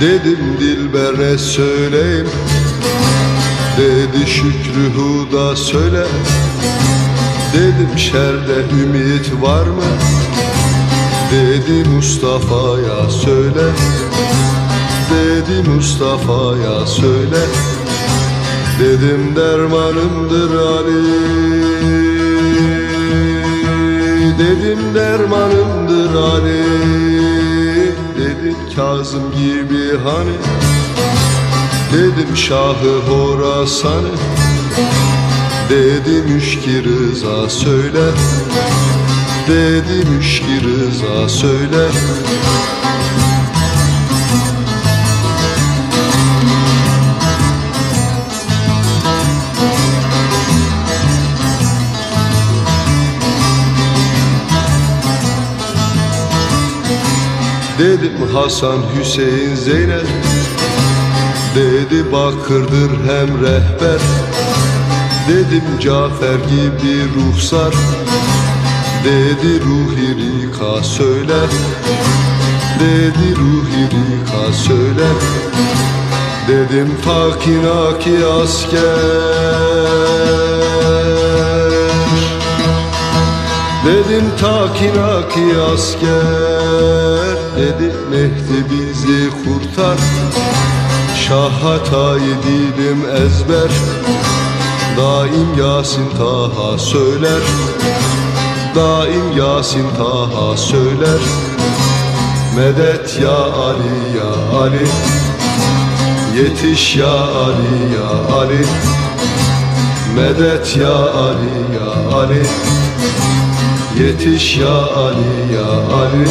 Dedim Dilber'e söyleyeyim. Dedi Şükrü Huda söyle. Dedim şerde ümit var mı? Dedi Mustafa'ya söyle. Dedi Mustafa'ya söyle. Dedim dermanımdır Ali. Dedim dermanımdır Ali Kazım gibi hani? Dedim Şahı Horasan'ı Dedim Müşki Rıza söyle. Dedim Müşki Rıza söyle Dedim Hasan Hüseyin Zeynep Dedi Bakır'dır hem rehber. Dedim Cafer gibi ruhsar Dedi Ruhi Rika söyle Dedi Ruhi Rika söyle Dedim Takinaki asker Dedim Takinaki asker Dedi Mehdi bizi kurtar. Şah hatayı dilim ezber Daim Yasin Taha söyler. Daim Yasin Taha söyler. Medet ya Ali ya Ali. Yetiş ya Ali ya Ali. Medet ya Ali ya Ali Yetiş ya Ali ya Ali